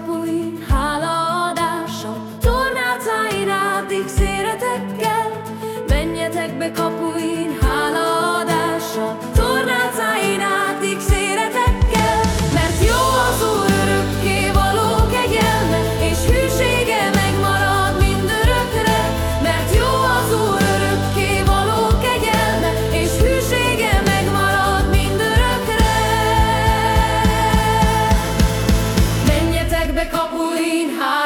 szapui hálaadása, tornácái rád széretekkel, menjetek be kapu. high.